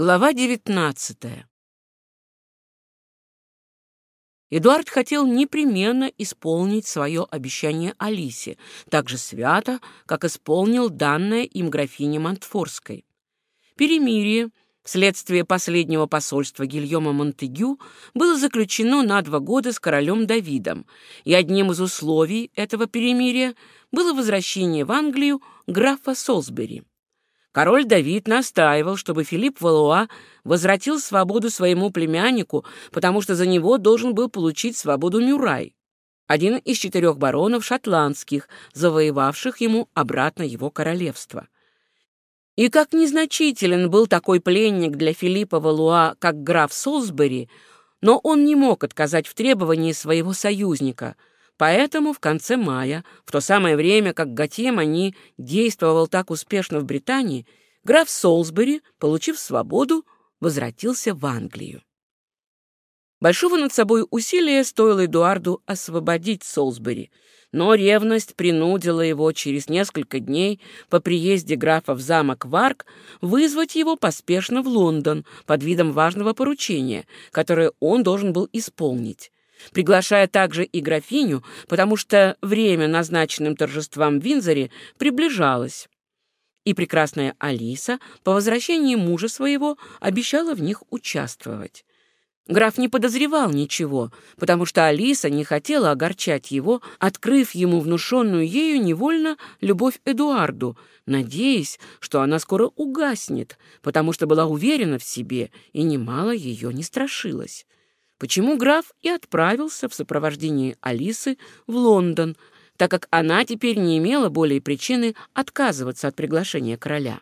Глава девятнадцатая. Эдуард хотел непременно исполнить свое обещание Алисе, так же свято, как исполнил данное им графине Монтфорской. Перемирие, вследствие последнего посольства Гильома Монтегю, было заключено на два года с королем Давидом, и одним из условий этого перемирия было возвращение в Англию графа Солсбери. Король Давид настаивал, чтобы Филипп Валуа возвратил свободу своему племяннику, потому что за него должен был получить свободу Мюрай, один из четырех баронов шотландских, завоевавших ему обратно его королевство. И как незначителен был такой пленник для Филиппа Валуа, как граф Солсбери, но он не мог отказать в требовании своего союзника — Поэтому в конце мая, в то самое время, как Гатье-Мани действовал так успешно в Британии, граф Солсбери, получив свободу, возвратился в Англию. Большого над собой усилия стоило Эдуарду освободить Солсбери, но ревность принудила его через несколько дней по приезде графа в замок Варк вызвать его поспешно в Лондон под видом важного поручения, которое он должен был исполнить приглашая также и графиню, потому что время назначенным торжествам в Винзоре приближалось. И прекрасная Алиса по возвращении мужа своего обещала в них участвовать. Граф не подозревал ничего, потому что Алиса не хотела огорчать его, открыв ему внушенную ею невольно любовь Эдуарду, надеясь, что она скоро угаснет, потому что была уверена в себе и немало ее не страшилась почему граф и отправился в сопровождении Алисы в Лондон, так как она теперь не имела более причины отказываться от приглашения короля.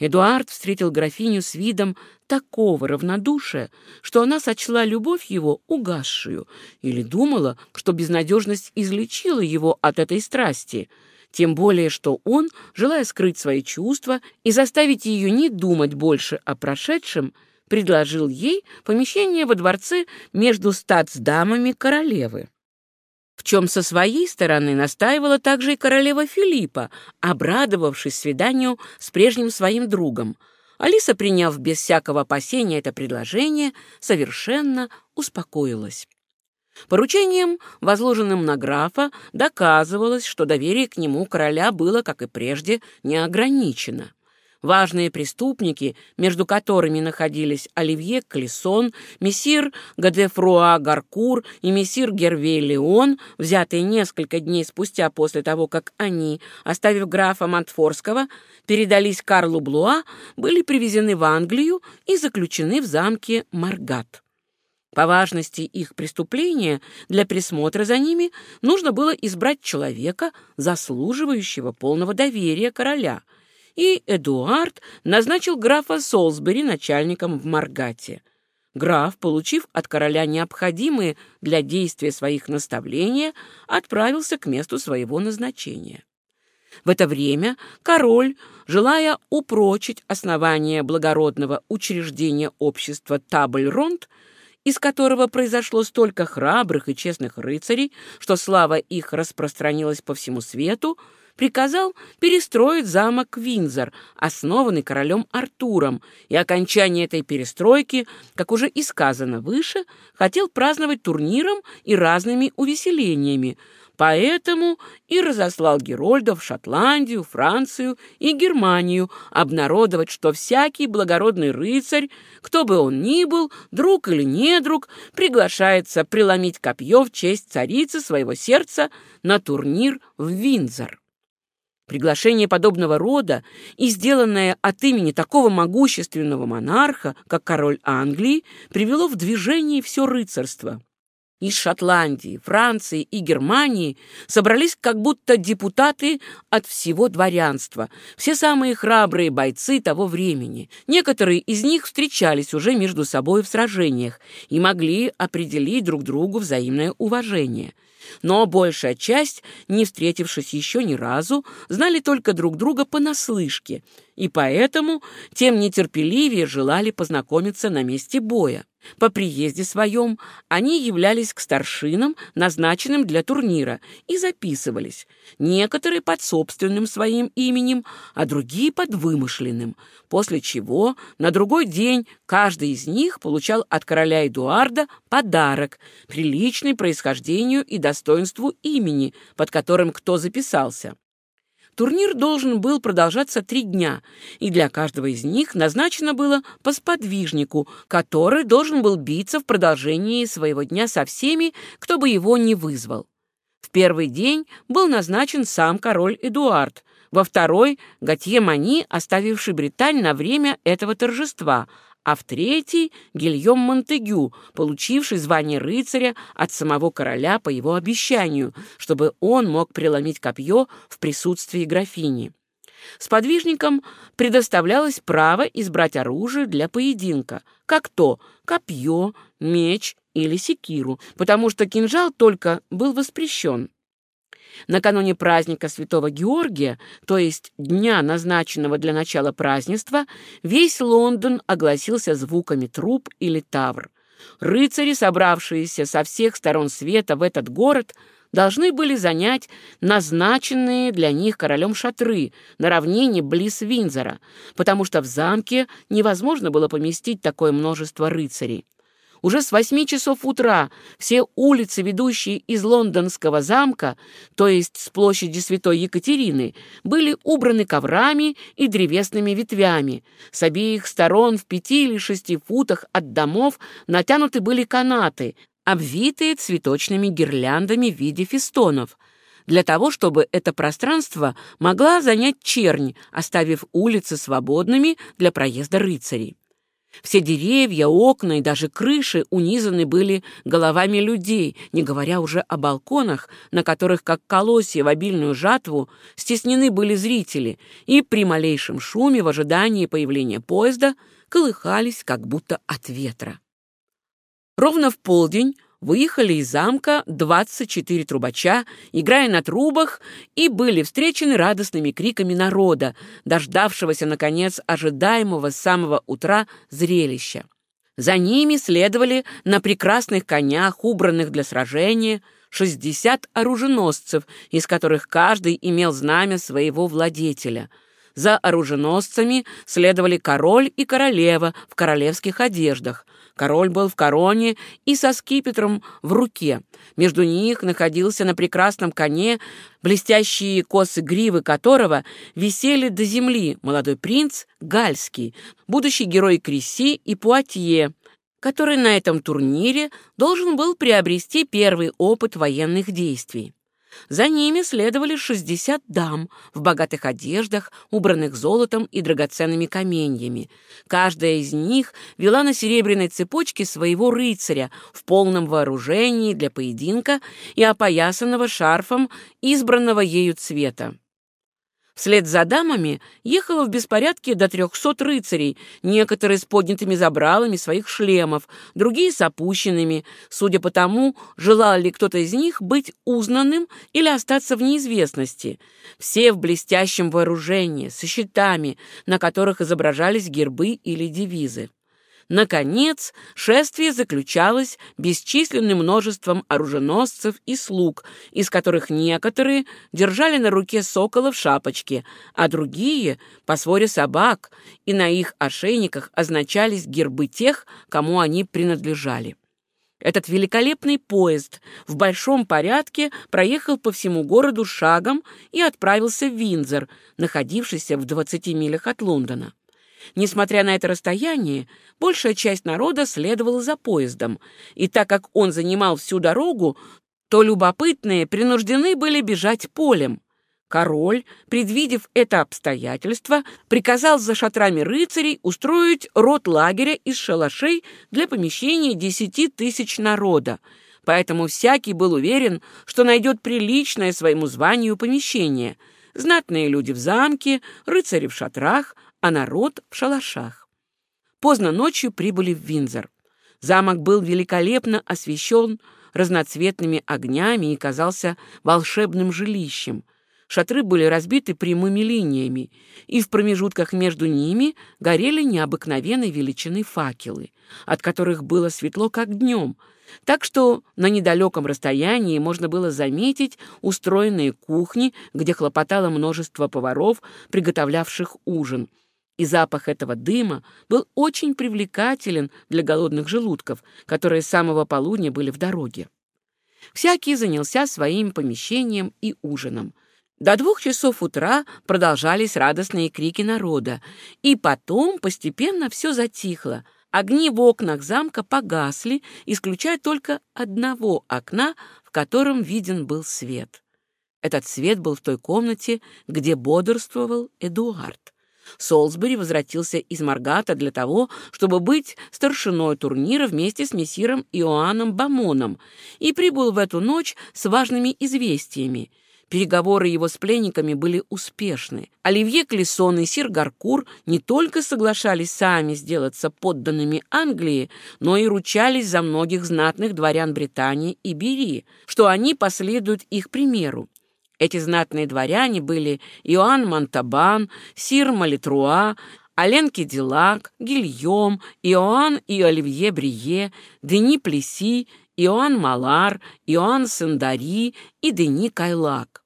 Эдуард встретил графиню с видом такого равнодушия, что она сочла любовь его угасшую или думала, что безнадежность излечила его от этой страсти, тем более что он, желая скрыть свои чувства и заставить ее не думать больше о прошедшем, предложил ей помещение во дворце между статсдамами королевы. В чем со своей стороны настаивала также и королева Филиппа, обрадовавшись свиданию с прежним своим другом. Алиса, приняв без всякого опасения это предложение, совершенно успокоилась. Поручением, возложенным на графа, доказывалось, что доверие к нему короля было, как и прежде, неограничено. Важные преступники, между которыми находились Оливье Клессон, мессир Гадефруа Гаркур и мессир Гервей Леон, взятые несколько дней спустя после того, как они, оставив графа Монтфорского, передались Карлу Блуа, были привезены в Англию и заключены в замке Маргат. По важности их преступления для присмотра за ними нужно было избрать человека, заслуживающего полного доверия короля — и Эдуард назначил графа Солсбери начальником в Маргате. Граф, получив от короля необходимые для действия своих наставления, отправился к месту своего назначения. В это время король, желая упрочить основание благородного учреждения общества Табль-Ронд, из которого произошло столько храбрых и честных рыцарей, что слава их распространилась по всему свету, приказал перестроить замок Винзор, основанный королем Артуром, и окончание этой перестройки, как уже и сказано выше, хотел праздновать турниром и разными увеселениями, Поэтому и разослал Герольда в Шотландию, Францию и Германию обнародовать, что всякий благородный рыцарь, кто бы он ни был, друг или недруг, приглашается преломить копье в честь царицы своего сердца на турнир в Винзор. Приглашение подобного рода и сделанное от имени такого могущественного монарха, как король Англии, привело в движение все рыцарство. Из Шотландии, Франции и Германии собрались как будто депутаты от всего дворянства, все самые храбрые бойцы того времени. Некоторые из них встречались уже между собой в сражениях и могли определить друг другу взаимное уважение – но большая часть, не встретившись еще ни разу, знали только друг друга понаслышке и поэтому тем нетерпеливее желали познакомиться на месте боя. По приезде своем они являлись к старшинам, назначенным для турнира, и записывались, некоторые под собственным своим именем, а другие под вымышленным, после чего на другой день каждый из них получал от короля Эдуарда подарок, приличный происхождению и достоинству имени, под которым кто записался. Турнир должен был продолжаться три дня, и для каждого из них назначено было по сподвижнику, который должен был биться в продолжении своего дня со всеми, кто бы его не вызвал. В первый день был назначен сам король Эдуард, во второй — Готье Мани, оставивший Британь на время этого торжества, а в третий — Гильем Монтегю, получивший звание рыцаря от самого короля по его обещанию, чтобы он мог преломить копье в присутствии графини. Сподвижникам предоставлялось право избрать оружие для поединка, как то копье, меч или секиру, потому что кинжал только был воспрещен. Накануне праздника Святого Георгия, то есть дня, назначенного для начала празднества, весь Лондон огласился звуками труб или тавр. Рыцари, собравшиеся со всех сторон света в этот город, должны были занять назначенные для них королем шатры на равнине близ Винзора, потому что в замке невозможно было поместить такое множество рыцарей. Уже с восьми часов утра все улицы, ведущие из лондонского замка, то есть с площади Святой Екатерины, были убраны коврами и древесными ветвями. С обеих сторон в пяти или шести футах от домов натянуты были канаты, обвитые цветочными гирляндами в виде фестонов, для того, чтобы это пространство могла занять чернь, оставив улицы свободными для проезда рыцарей. Все деревья, окна и даже крыши унизаны были головами людей, не говоря уже о балконах, на которых, как колосья в обильную жатву, стеснены были зрители, и при малейшем шуме в ожидании появления поезда колыхались, как будто от ветра. Ровно в полдень выехали из замка 24 трубача, играя на трубах, и были встречены радостными криками народа, дождавшегося, наконец, ожидаемого с самого утра зрелища. За ними следовали на прекрасных конях, убранных для сражения, 60 оруженосцев, из которых каждый имел знамя своего владетеля. За оруженосцами следовали король и королева в королевских одеждах – Король был в короне и со скипетром в руке. Между них находился на прекрасном коне, блестящие косы гривы которого висели до земли молодой принц Гальский, будущий герой Креси и Пуатье, который на этом турнире должен был приобрести первый опыт военных действий. За ними следовали 60 дам в богатых одеждах, убранных золотом и драгоценными каменьями. Каждая из них вела на серебряной цепочке своего рыцаря в полном вооружении для поединка и опоясанного шарфом избранного ею цвета. Вслед за дамами ехало в беспорядке до трехсот рыцарей, некоторые с поднятыми забралами своих шлемов, другие с опущенными, судя по тому, желал ли кто-то из них быть узнанным или остаться в неизвестности. Все в блестящем вооружении, со щитами, на которых изображались гербы или девизы. Наконец, шествие заключалось бесчисленным множеством оруженосцев и слуг, из которых некоторые держали на руке сокола в шапочке, а другие — по своре собак, и на их ошейниках означались гербы тех, кому они принадлежали. Этот великолепный поезд в большом порядке проехал по всему городу шагом и отправился в Винзор, находившийся в 20 милях от Лондона. Несмотря на это расстояние, большая часть народа следовала за поездом, и так как он занимал всю дорогу, то любопытные принуждены были бежать полем. Король, предвидев это обстоятельство, приказал за шатрами рыцарей устроить рот лагеря из шалашей для помещения десяти тысяч народа, поэтому всякий был уверен, что найдет приличное своему званию помещение. Знатные люди в замке, рыцари в шатрах — а народ в шалашах. Поздно ночью прибыли в Винзор. Замок был великолепно освещен разноцветными огнями и казался волшебным жилищем. Шатры были разбиты прямыми линиями, и в промежутках между ними горели необыкновенной величины факелы, от которых было светло, как днем, так что на недалеком расстоянии можно было заметить устроенные кухни, где хлопотало множество поваров, приготовлявших ужин. И запах этого дыма был очень привлекателен для голодных желудков, которые с самого полудня были в дороге. Всякий занялся своим помещением и ужином. До двух часов утра продолжались радостные крики народа, и потом постепенно все затихло. Огни в окнах замка погасли, исключая только одного окна, в котором виден был свет. Этот свет был в той комнате, где бодрствовал Эдуард. Солсбери возвратился из Маргата для того, чтобы быть старшиной турнира вместе с мессиром Иоанном Бамоном, и прибыл в эту ночь с важными известиями. Переговоры его с пленниками были успешны. Оливье Клессон и Сир Гаркур не только соглашались сами сделаться подданными Англии, но и ручались за многих знатных дворян Британии и Бери, что они последуют их примеру. Эти знатные дворяне были Иоанн Монтабан, Сир Малитруа, Ален Кедилак, Гильем, Иоанн и Оливье Брие, Дени Плеси, Иоанн Малар, Иоанн Сендари и Дени Кайлак.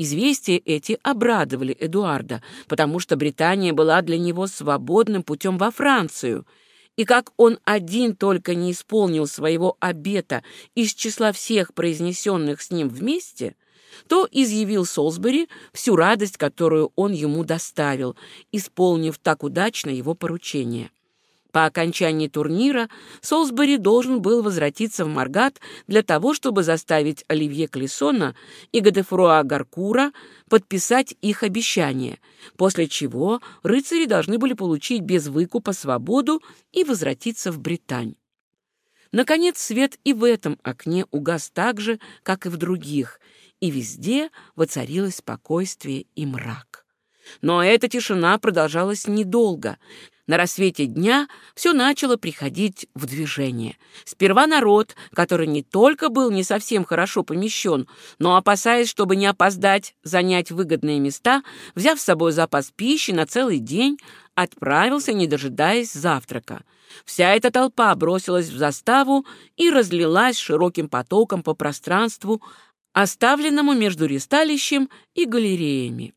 Известия эти обрадовали Эдуарда, потому что Британия была для него свободным путем во Францию, и как он один только не исполнил своего обета из числа всех произнесенных с ним вместе — то изъявил Солсбери всю радость, которую он ему доставил, исполнив так удачно его поручение. По окончании турнира Солсбери должен был возвратиться в Маргат для того, чтобы заставить Оливье Клессона и Гадефруа Гаркура подписать их обещание, после чего рыцари должны были получить без выкупа свободу и возвратиться в Британь. Наконец, свет и в этом окне угас так же, как и в других, и везде воцарилось спокойствие и мрак. Но эта тишина продолжалась недолго. На рассвете дня все начало приходить в движение. Сперва народ, который не только был не совсем хорошо помещен, но, опасаясь, чтобы не опоздать занять выгодные места, взяв с собой запас пищи на целый день, отправился, не дожидаясь завтрака. Вся эта толпа бросилась в заставу и разлилась широким потоком по пространству, оставленному между ристалищем и галереями.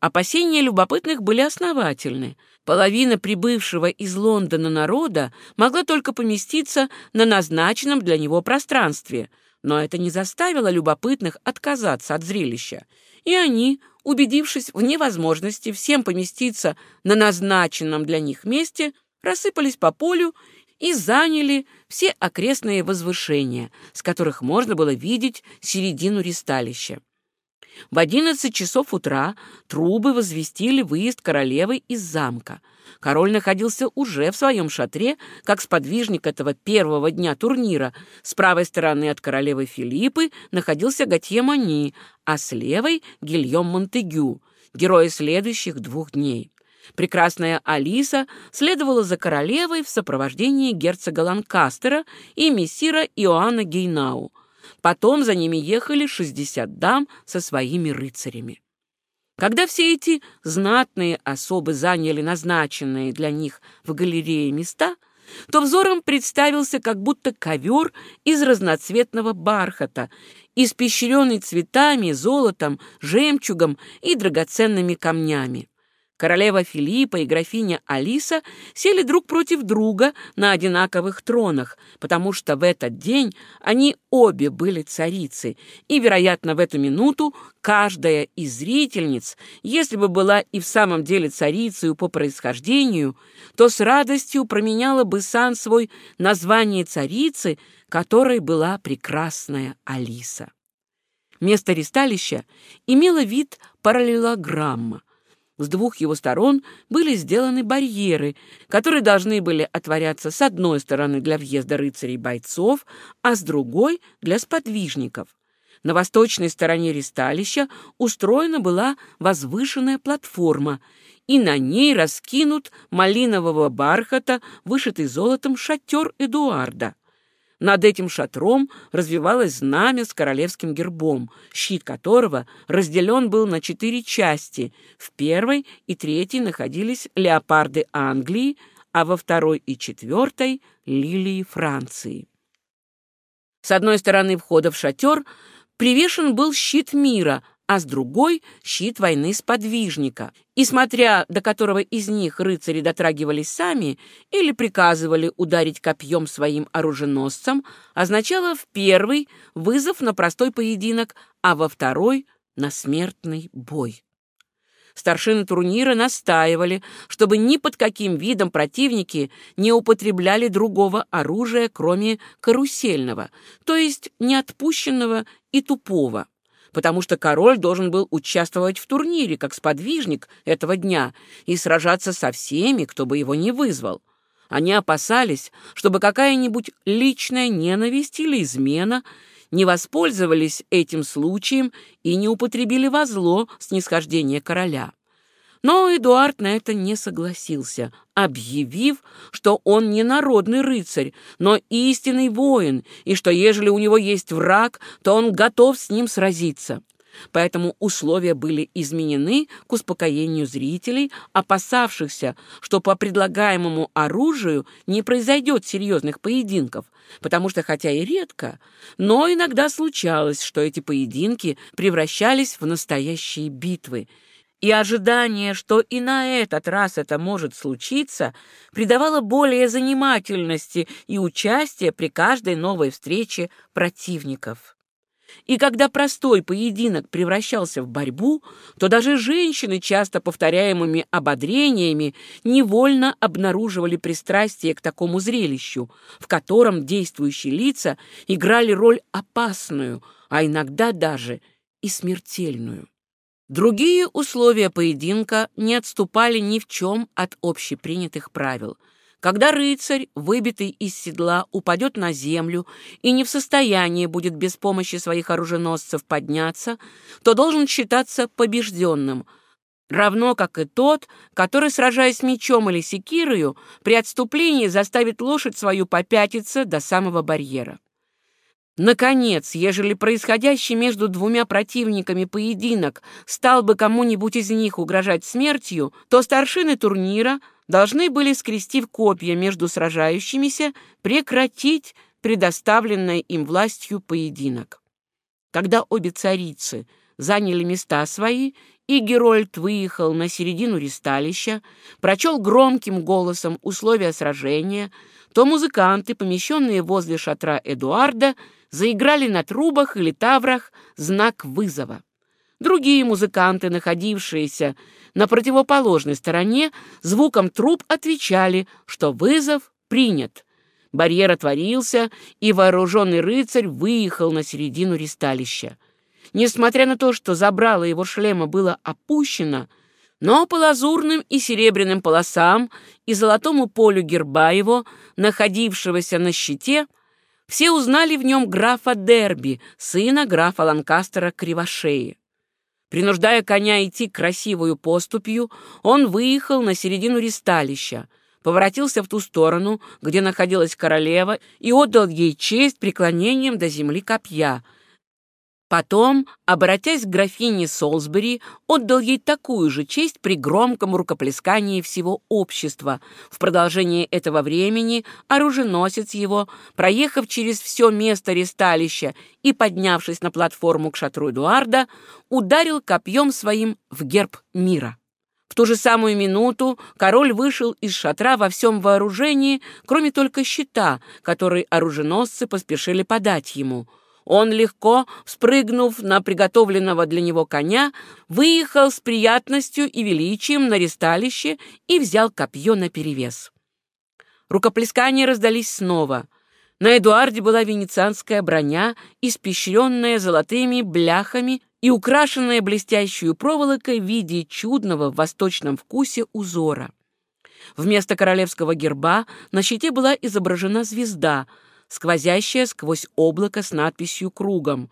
Опасения любопытных были основательны. Половина прибывшего из Лондона народа могла только поместиться на назначенном для него пространстве, но это не заставило любопытных отказаться от зрелища, и они, убедившись в невозможности всем поместиться на назначенном для них месте, рассыпались по полю и заняли все окрестные возвышения, с которых можно было видеть середину ристалища. В одиннадцать часов утра трубы возвестили выезд королевы из замка. Король находился уже в своем шатре, как сподвижник этого первого дня турнира. С правой стороны от королевы Филиппы находился Готье Мани, а с левой — Гильем Монтегю, герои следующих двух дней. Прекрасная Алиса следовала за королевой в сопровождении герцога Ланкастера и мессира Иоанна Гейнау. Потом за ними ехали 60 дам со своими рыцарями. Когда все эти знатные особы заняли назначенные для них в галерее места, то взором представился как будто ковер из разноцветного бархата, испещренный цветами, золотом, жемчугом и драгоценными камнями. Королева Филиппа и графиня Алиса сели друг против друга на одинаковых тронах, потому что в этот день они обе были царицы, и, вероятно, в эту минуту каждая из зрительниц, если бы была и в самом деле царицей по происхождению, то с радостью променяла бы сан свой название царицы, которой была прекрасная Алиса. Место ристалища имело вид параллелограмма, с двух его сторон были сделаны барьеры, которые должны были отворяться с одной стороны для въезда рыцарей-бойцов, а с другой — для сподвижников. На восточной стороне ристалища устроена была возвышенная платформа, и на ней раскинут малинового бархата, вышитый золотом шатер Эдуарда. Над этим шатром развивалось знамя с королевским гербом, щит которого разделен был на четыре части. В первой и третьей находились леопарды Англии, а во второй и четвертой — лилии Франции. С одной стороны входа в шатер привешен был щит мира — а с другой — щит войны сподвижника. И смотря до которого из них рыцари дотрагивались сами или приказывали ударить копьем своим оруженосцам, означало в первый — вызов на простой поединок, а во второй — на смертный бой. Старшины турнира настаивали, чтобы ни под каким видом противники не употребляли другого оружия, кроме карусельного, то есть неотпущенного и тупого потому что король должен был участвовать в турнире как сподвижник этого дня и сражаться со всеми, кто бы его не вызвал. Они опасались, чтобы какая-нибудь личная ненависть или измена не воспользовались этим случаем и не употребили во зло снисхождение короля. Но Эдуард на это не согласился, объявив, что он не народный рыцарь, но истинный воин, и что ежели у него есть враг, то он готов с ним сразиться. Поэтому условия были изменены к успокоению зрителей, опасавшихся, что по предлагаемому оружию не произойдет серьезных поединков, потому что хотя и редко, но иногда случалось, что эти поединки превращались в настоящие битвы, и ожидание, что и на этот раз это может случиться, придавало более занимательности и участия при каждой новой встрече противников. И когда простой поединок превращался в борьбу, то даже женщины, часто повторяемыми ободрениями, невольно обнаруживали пристрастие к такому зрелищу, в котором действующие лица играли роль опасную, а иногда даже и смертельную. Другие условия поединка не отступали ни в чем от общепринятых правил. Когда рыцарь, выбитый из седла, упадет на землю и не в состоянии будет без помощи своих оруженосцев подняться, то должен считаться побежденным, равно как и тот, который, сражаясь мечом или секирою, при отступлении заставит лошадь свою попятиться до самого барьера. Наконец, ежели происходящий между двумя противниками поединок стал бы кому-нибудь из них угрожать смертью, то старшины турнира должны были, скрестив копья между сражающимися, прекратить предоставленный им властью поединок. Когда обе царицы заняли места свои, и Герольд выехал на середину ристалища, прочел громким голосом условия сражения, то музыканты, помещенные возле шатра Эдуарда, заиграли на трубах или таврах знак вызова. Другие музыканты, находившиеся на противоположной стороне, звуком труб отвечали, что вызов принят. Барьер отворился, и вооруженный рыцарь выехал на середину ристалища. Несмотря на то, что забрало его шлема было опущено, но по лазурным и серебряным полосам и золотому полю герба его, находившегося на щите, все узнали в нем графа Дерби, сына графа Ланкастера Кривошеи. Принуждая коня идти красивую поступью, он выехал на середину ристалища, поворотился в ту сторону, где находилась королева, и отдал ей честь преклонением до земли копья — Потом, обратясь к графине Солсбери, отдал ей такую же честь при громком рукоплескании всего общества. В продолжение этого времени оруженосец его, проехав через все место ресталища и поднявшись на платформу к шатру Эдуарда, ударил копьем своим в герб мира. В ту же самую минуту король вышел из шатра во всем вооружении, кроме только щита, который оруженосцы поспешили подать ему — он легко, спрыгнув на приготовленного для него коня, выехал с приятностью и величием на ресталище и взял копье наперевес. Рукоплескания раздались снова. На Эдуарде была венецианская броня, испещренная золотыми бляхами и украшенная блестящей проволокой в виде чудного в восточном вкусе узора. Вместо королевского герба на щите была изображена звезда — сквозящая сквозь облако с надписью кругом.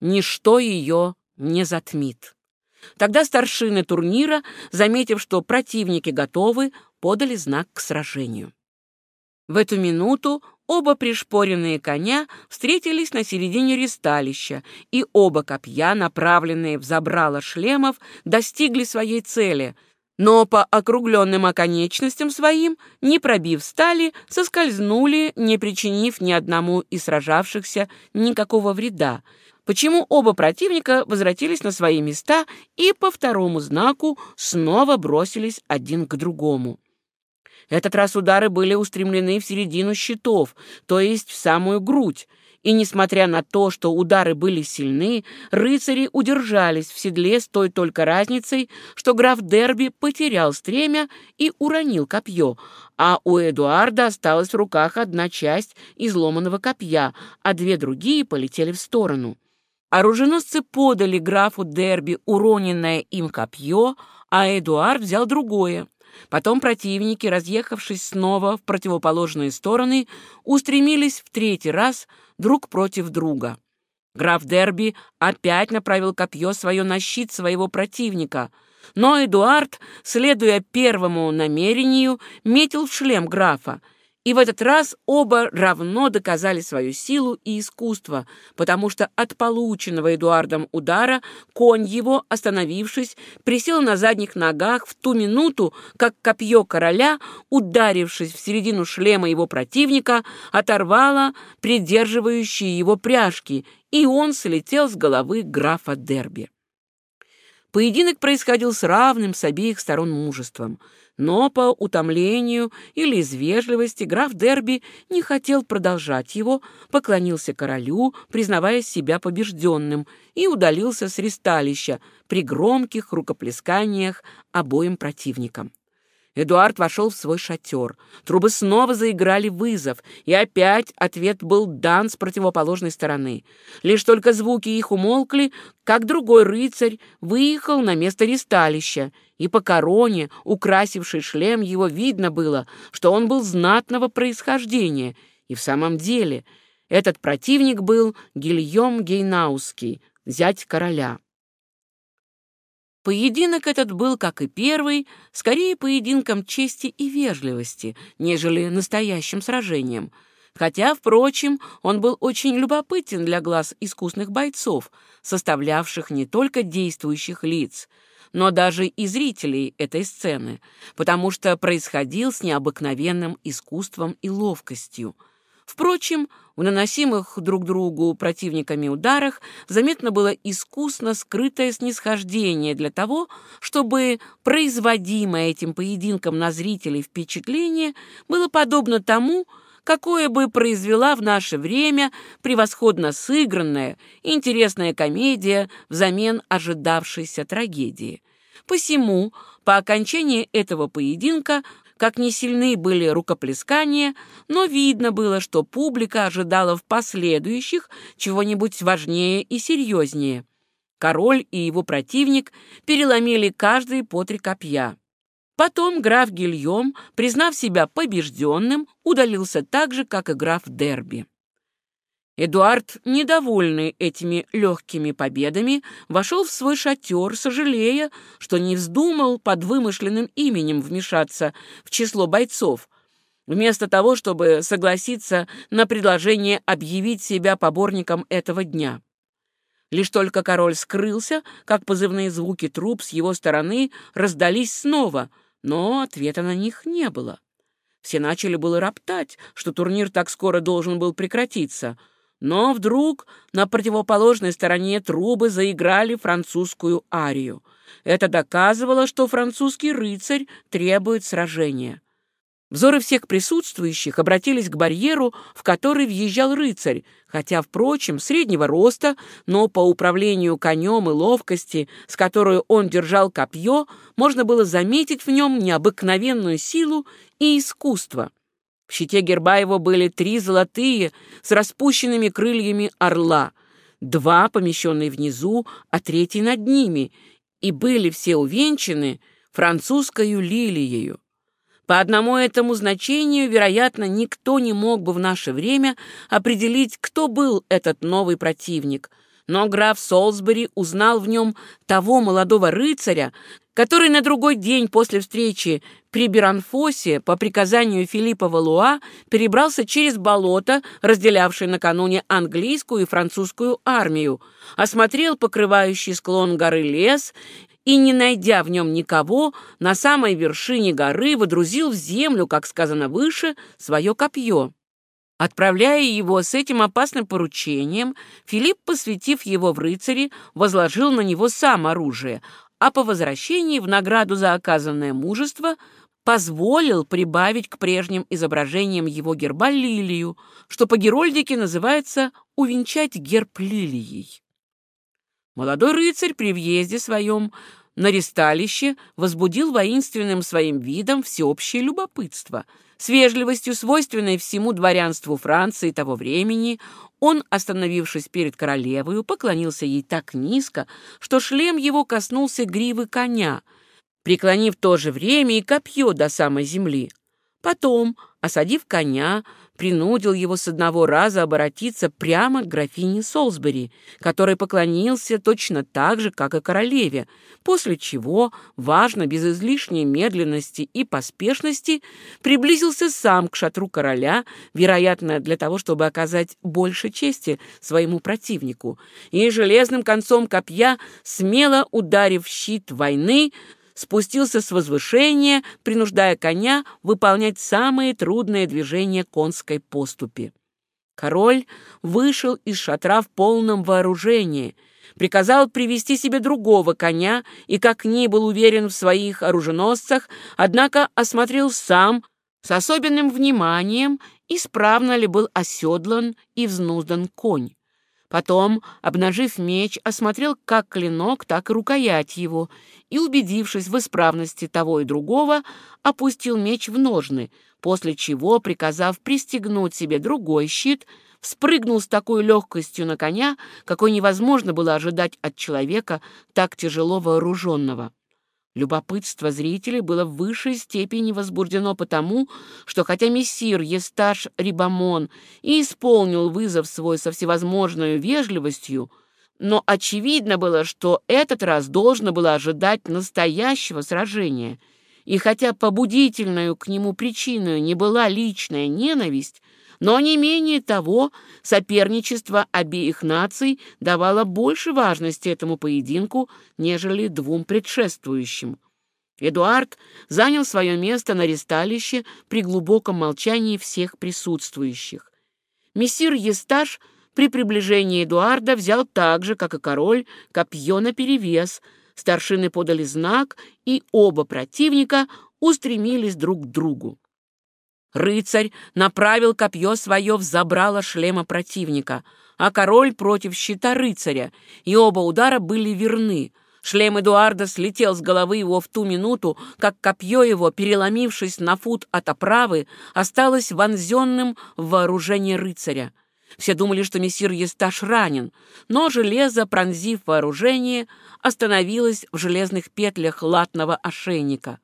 Ничто ее не затмит. Тогда старшины турнира, заметив, что противники готовы, подали знак к сражению. В эту минуту Оба пришпоренные коня встретились на середине ристалища, и оба копья, направленные в забрало шлемов, достигли своей цели, но по округленным оконечностям своим, не пробив стали, соскользнули, не причинив ни одному из сражавшихся никакого вреда, почему оба противника возвратились на свои места и по второму знаку снова бросились один к другому. Этот раз удары были устремлены в середину щитов, то есть в самую грудь, и, несмотря на то, что удары были сильны, рыцари удержались в седле с той только разницей, что граф Дерби потерял стремя и уронил копье, а у Эдуарда осталась в руках одна часть изломанного копья, а две другие полетели в сторону. Оруженосцы подали графу Дерби уроненное им копье, а Эдуард взял другое. Потом противники, разъехавшись снова в противоположные стороны, устремились в третий раз друг против друга. Граф Дерби опять направил копье свое на щит своего противника, но Эдуард, следуя первому намерению, метил в шлем графа, и в этот раз оба равно доказали свою силу и искусство, потому что от полученного Эдуардом удара конь его, остановившись, присел на задних ногах в ту минуту, как копье короля, ударившись в середину шлема его противника, оторвало придерживающие его пряжки, и он слетел с головы графа Дерби. Поединок происходил с равным с обеих сторон мужеством — но по утомлению или из вежливости граф Дерби не хотел продолжать его, поклонился королю, признавая себя побежденным, и удалился с ристалища при громких рукоплесканиях обоим противникам. Эдуард вошел в свой шатер. Трубы снова заиграли вызов, и опять ответ был дан с противоположной стороны. Лишь только звуки их умолкли, как другой рыцарь выехал на место ресталища, и по короне, украсившей шлем, его видно было, что он был знатного происхождения. И в самом деле этот противник был Гильем Гейнаусский, зять короля. Поединок этот был, как и первый, скорее поединком чести и вежливости, нежели настоящим сражением. Хотя, впрочем, он был очень любопытен для глаз искусных бойцов, составлявших не только действующих лиц, но даже и зрителей этой сцены, потому что происходил с необыкновенным искусством и ловкостью — Впрочем, в наносимых друг другу противниками ударах заметно было искусно скрытое снисхождение для того, чтобы производимое этим поединком на зрителей впечатление было подобно тому, какое бы произвела в наше время превосходно сыгранная интересная комедия взамен ожидавшейся трагедии. Посему, по окончании этого поединка, как не сильны были рукоплескания, но видно было, что публика ожидала в последующих чего-нибудь важнее и серьезнее. Король и его противник переломили каждый по три копья. Потом граф Гильем, признав себя побежденным, удалился так же, как и граф Дерби. Эдуард, недовольный этими легкими победами, вошел в свой шатер, сожалея, что не вздумал под вымышленным именем вмешаться в число бойцов, вместо того, чтобы согласиться на предложение объявить себя поборником этого дня. Лишь только король скрылся, как позывные звуки труп с его стороны раздались снова, но ответа на них не было. Все начали было роптать, что турнир так скоро должен был прекратиться — но вдруг на противоположной стороне трубы заиграли французскую арию. Это доказывало, что французский рыцарь требует сражения. Взоры всех присутствующих обратились к барьеру, в который въезжал рыцарь, хотя, впрочем, среднего роста, но по управлению конем и ловкости, с которой он держал копье, можно было заметить в нем необыкновенную силу и искусство. Щите герба его были три золотые с распущенными крыльями орла, два помещенные внизу, а третий над ними, и были все увенчаны французскою лилией. По одному этому значению, вероятно, никто не мог бы в наше время определить, кто был этот новый противник, но граф Солсбери узнал в нем того молодого рыцаря, который на другой день после встречи при Беранфосе по приказанию Филиппа Валуа перебрался через болото, разделявшее накануне английскую и французскую армию, осмотрел покрывающий склон горы лес и, не найдя в нем никого, на самой вершине горы водрузил в землю, как сказано выше, свое копье. Отправляя его с этим опасным поручением, Филипп, посвятив его в рыцари, возложил на него сам оружие, а по возвращении в награду за оказанное мужество позволил прибавить к прежним изображениям его герба лилию, что по герольдике называется «увенчать герб лилией». Молодой рыцарь при въезде своем на ресталище возбудил воинственным своим видом всеобщее любопытство. С вежливостью, свойственной всему дворянству Франции того времени, он, остановившись перед королевою, поклонился ей так низко, что шлем его коснулся гривы коня, преклонив в то же время и копье до самой земли. Потом, осадив коня, принудил его с одного раза обратиться прямо к графине Солсбери, который поклонился точно так же, как и королеве, после чего, важно, без излишней медленности и поспешности, приблизился сам к шатру короля, вероятно, для того, чтобы оказать больше чести своему противнику, и железным концом копья, смело ударив щит войны, спустился с возвышения, принуждая коня выполнять самые трудные движения конской поступи. Король вышел из шатра в полном вооружении, приказал привести себе другого коня и, как ни был уверен в своих оруженосцах, однако осмотрел сам с особенным вниманием, исправно ли был оседлан и взнуздан конь. Потом, обнажив меч, осмотрел как клинок, так и рукоять его, и, убедившись в исправности того и другого, опустил меч в ножны, после чего, приказав пристегнуть себе другой щит, спрыгнул с такой легкостью на коня, какой невозможно было ожидать от человека так тяжело вооруженного. Любопытство зрителей было в высшей степени возбуждено потому, что хотя мессир Есташ Рибамон и исполнил вызов свой со всевозможной вежливостью, но очевидно было, что этот раз должно было ожидать настоящего сражения. И хотя побудительную к нему причиной не была личная ненависть, но не менее того, соперничество обеих наций давало больше важности этому поединку, нежели двум предшествующим. Эдуард занял свое место на ресталище при глубоком молчании всех присутствующих. Мессир Есташ при приближении Эдуарда взял так же, как и король, копье наперевес, старшины подали знак, и оба противника устремились друг к другу. Рыцарь направил копье свое в забрало шлема противника, а король против щита рыцаря, и оба удара были верны. Шлем Эдуарда слетел с головы его в ту минуту, как копье его, переломившись на фут от оправы, осталось вонзенным в вооружение рыцаря. Все думали, что мессир Есташ ранен, но железо, пронзив вооружение, остановилось в железных петлях латного ошейника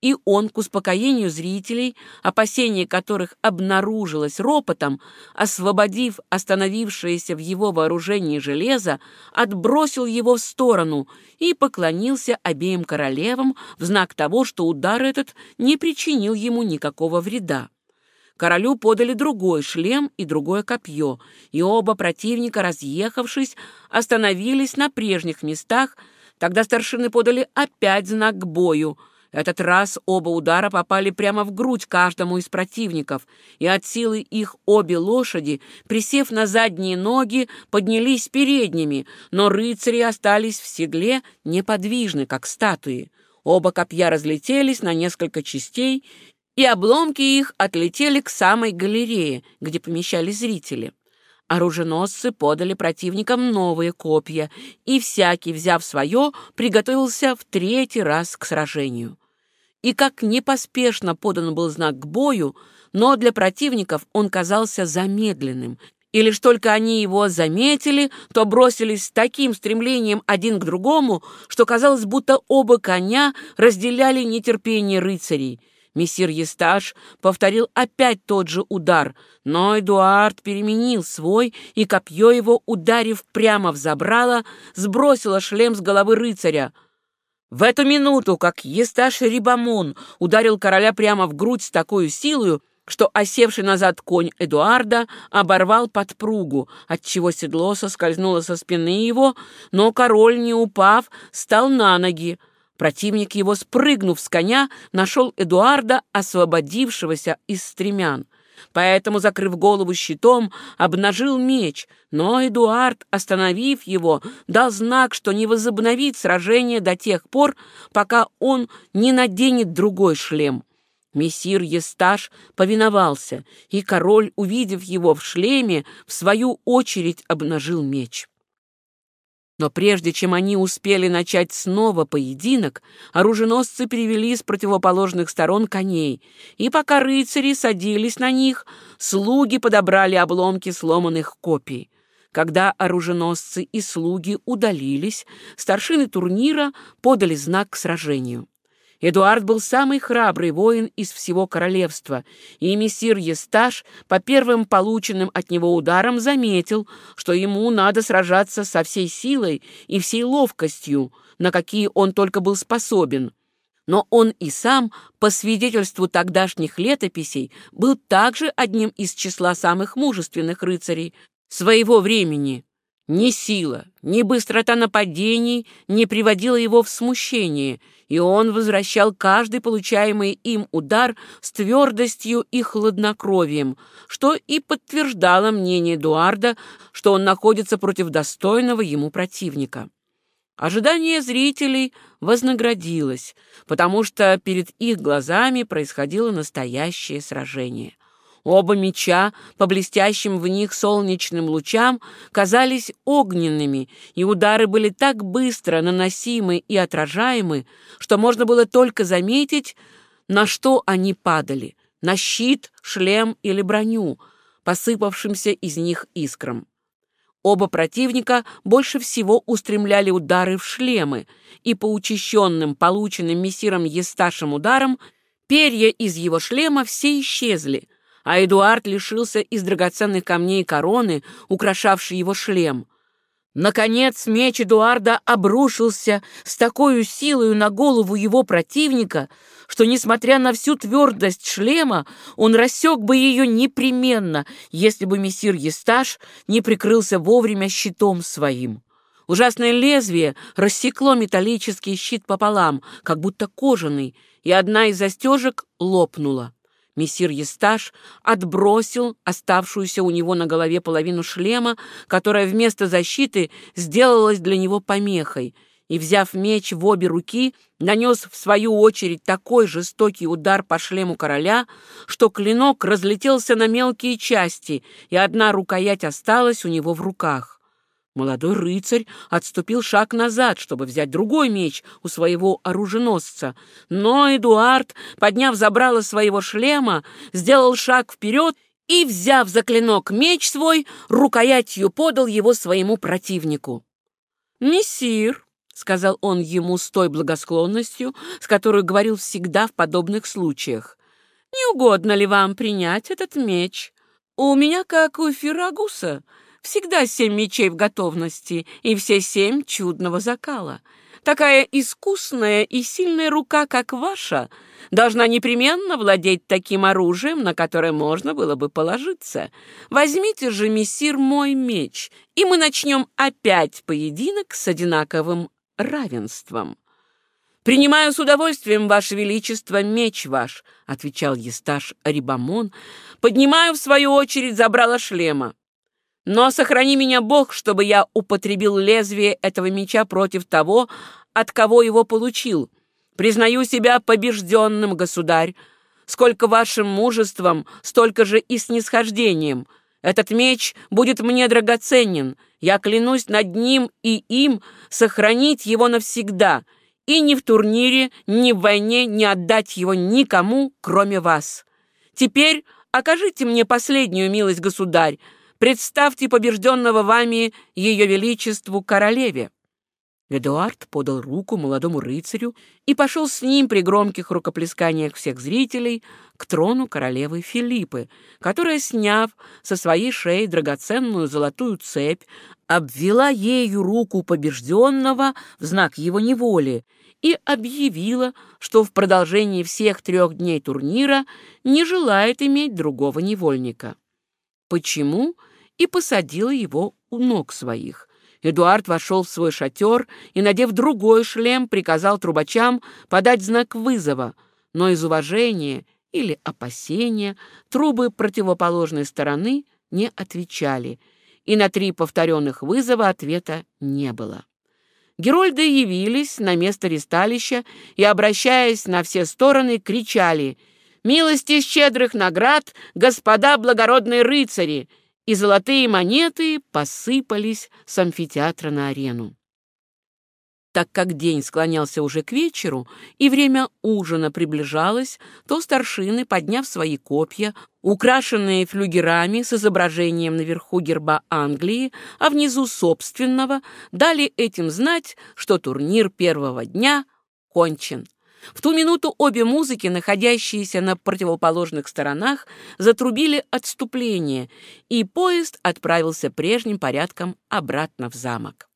и он, к успокоению зрителей, опасение которых обнаружилось ропотом, освободив остановившееся в его вооружении железо, отбросил его в сторону и поклонился обеим королевам в знак того, что удар этот не причинил ему никакого вреда. Королю подали другой шлем и другое копье, и оба противника, разъехавшись, остановились на прежних местах, Тогда старшины подали опять знак к бою — этот раз оба удара попали прямо в грудь каждому из противников, и от силы их обе лошади, присев на задние ноги, поднялись передними, но рыцари остались в седле неподвижны, как статуи. Оба копья разлетелись на несколько частей, и обломки их отлетели к самой галерее, где помещались зрители. Оруженосцы подали противникам новые копья, и всякий, взяв свое, приготовился в третий раз к сражению и как непоспешно подан был знак к бою, но для противников он казался замедленным, и лишь только они его заметили, то бросились с таким стремлением один к другому, что казалось, будто оба коня разделяли нетерпение рыцарей. Мессир Есташ повторил опять тот же удар, но Эдуард переменил свой, и копье его, ударив прямо в забрало, сбросило шлем с головы рыцаря. В эту минуту, как Есташ Рибамон ударил короля прямо в грудь с такой силой, что осевший назад конь Эдуарда оборвал подпругу, отчего седло соскользнуло со спины его, но король, не упав, стал на ноги. Противник его, спрыгнув с коня, нашел Эдуарда, освободившегося из стремян. Поэтому, закрыв голову щитом, обнажил меч, но Эдуард, остановив его, дал знак, что не возобновит сражение до тех пор, пока он не наденет другой шлем. Мессир Есташ повиновался, и король, увидев его в шлеме, в свою очередь обнажил меч. Но прежде чем они успели начать снова поединок, оруженосцы привели с противоположных сторон коней, и пока рыцари садились на них, слуги подобрали обломки сломанных копий. Когда оруженосцы и слуги удалились, старшины турнира подали знак к сражению. Эдуард был самый храбрый воин из всего королевства, и мессир Есташ по первым полученным от него ударам заметил, что ему надо сражаться со всей силой и всей ловкостью, на какие он только был способен. Но он и сам, по свидетельству тогдашних летописей, был также одним из числа самых мужественных рыцарей своего времени. Ни сила, ни быстрота нападений не приводила его в смущение, и он возвращал каждый получаемый им удар с твердостью и хладнокровием, что и подтверждало мнение Эдуарда, что он находится против достойного ему противника. Ожидание зрителей вознаградилось, потому что перед их глазами происходило настоящее сражение. Оба меча, по блестящим в них солнечным лучам, казались огненными, и удары были так быстро наносимы и отражаемы, что можно было только заметить, на что они падали — на щит, шлем или броню, посыпавшимся из них искрам. Оба противника больше всего устремляли удары в шлемы, и по учащенным, полученным мессиром Есташем ударам, перья из его шлема все исчезли — а Эдуард лишился из драгоценных камней короны, украшавшей его шлем. Наконец меч Эдуарда обрушился с такой силой на голову его противника, что, несмотря на всю твердость шлема, он рассек бы ее непременно, если бы мессир Есташ не прикрылся вовремя щитом своим. Ужасное лезвие рассекло металлический щит пополам, как будто кожаный, и одна из застежек лопнула. Мессир Есташ отбросил оставшуюся у него на голове половину шлема, которая вместо защиты сделалась для него помехой, и, взяв меч в обе руки, нанес в свою очередь такой жестокий удар по шлему короля, что клинок разлетелся на мелкие части, и одна рукоять осталась у него в руках. Молодой рыцарь отступил шаг назад, чтобы взять другой меч у своего оруженосца, но Эдуард, подняв забрало своего шлема, сделал шаг вперед и, взяв за клинок меч свой, рукоятью подал его своему противнику. «Мессир», — сказал он ему с той благосклонностью, с которой говорил всегда в подобных случаях, «не угодно ли вам принять этот меч? У меня, как у Феррагуса, — Всегда семь мечей в готовности и все семь чудного закала. Такая искусная и сильная рука, как ваша, должна непременно владеть таким оружием, на которое можно было бы положиться. Возьмите же, мессир, мой меч, и мы начнем опять поединок с одинаковым равенством. «Принимаю с удовольствием, Ваше Величество, меч ваш», — отвечал Есташ Рибамон, поднимаю, в свою очередь, забрала шлема. Но сохрани меня, Бог, чтобы я употребил лезвие этого меча против того, от кого его получил. Признаю себя побежденным, государь. Сколько вашим мужеством, столько же и снисхождением. Этот меч будет мне драгоценен. Я клянусь над ним и им сохранить его навсегда, и ни в турнире, ни в войне не отдать его никому, кроме вас. Теперь окажите мне последнюю милость, государь, Представьте побежденного вами ее величеству королеве». Эдуард подал руку молодому рыцарю и пошел с ним при громких рукоплесканиях всех зрителей к трону королевы Филиппы, которая, сняв со своей шеи драгоценную золотую цепь, обвела ею руку побежденного в знак его неволи и объявила, что в продолжении всех трех дней турнира не желает иметь другого невольника. Почему? И посадила его у ног своих. Эдуард вошел в свой шатер и, надев другой шлем, приказал трубачам подать знак вызова, но из уважения или опасения трубы противоположной стороны не отвечали, и на три повторенных вызова ответа не было. Герольды явились на место ресталища и, обращаясь на все стороны, кричали «Милости щедрых наград, господа благородные рыцари!» И золотые монеты посыпались с амфитеатра на арену. Так как день склонялся уже к вечеру и время ужина приближалось, то старшины, подняв свои копья, украшенные флюгерами с изображением наверху герба Англии, а внизу собственного, дали этим знать, что турнир первого дня кончен. В ту минуту обе музыки, находящиеся на противоположных сторонах, затрубили отступление, и поезд отправился прежним порядком обратно в замок.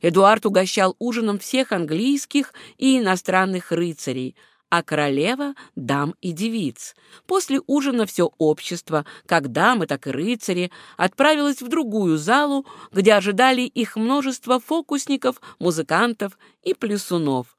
Эдуард угощал ужином всех английских и иностранных рыцарей, а королева — дам и девиц. После ужина все общество, как дамы, так и рыцари, отправилось в другую залу, где ожидали их множество фокусников, музыкантов и плюсунов.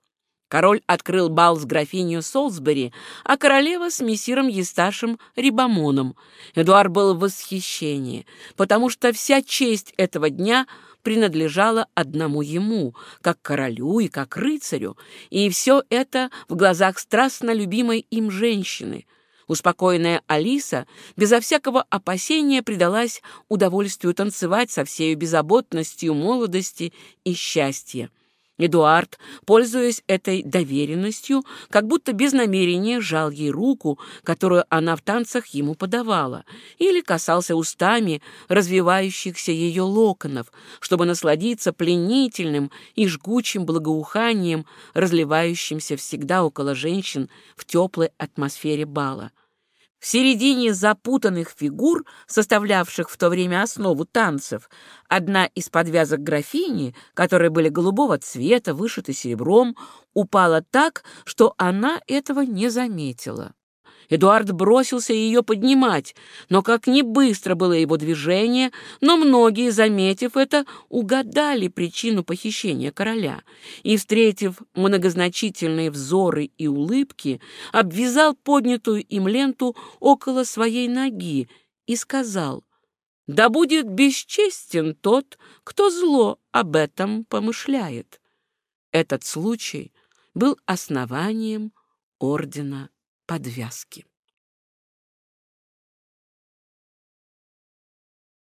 Король открыл бал с графинью Солсбери, а королева с мессиром Есташем Рибамоном. Эдуард был в восхищении, потому что вся честь этого дня принадлежала одному ему, как королю и как рыцарю, и все это в глазах страстно любимой им женщины. Успокоенная Алиса безо всякого опасения предалась удовольствию танцевать со всею беззаботностью молодости и счастья. Эдуард, пользуясь этой доверенностью, как будто без намерения жал ей руку, которую она в танцах ему подавала, или касался устами развивающихся ее локонов, чтобы насладиться пленительным и жгучим благоуханием, разливающимся всегда около женщин в теплой атмосфере бала. В середине запутанных фигур, составлявших в то время основу танцев, одна из подвязок графини, которые были голубого цвета, вышиты серебром, упала так, что она этого не заметила. Эдуард бросился ее поднимать, но как не быстро было его движение, но многие, заметив это, угадали причину похищения короля и, встретив многозначительные взоры и улыбки, обвязал поднятую им ленту около своей ноги и сказал «Да будет бесчестен тот, кто зло об этом помышляет». Этот случай был основанием ордена подвязки.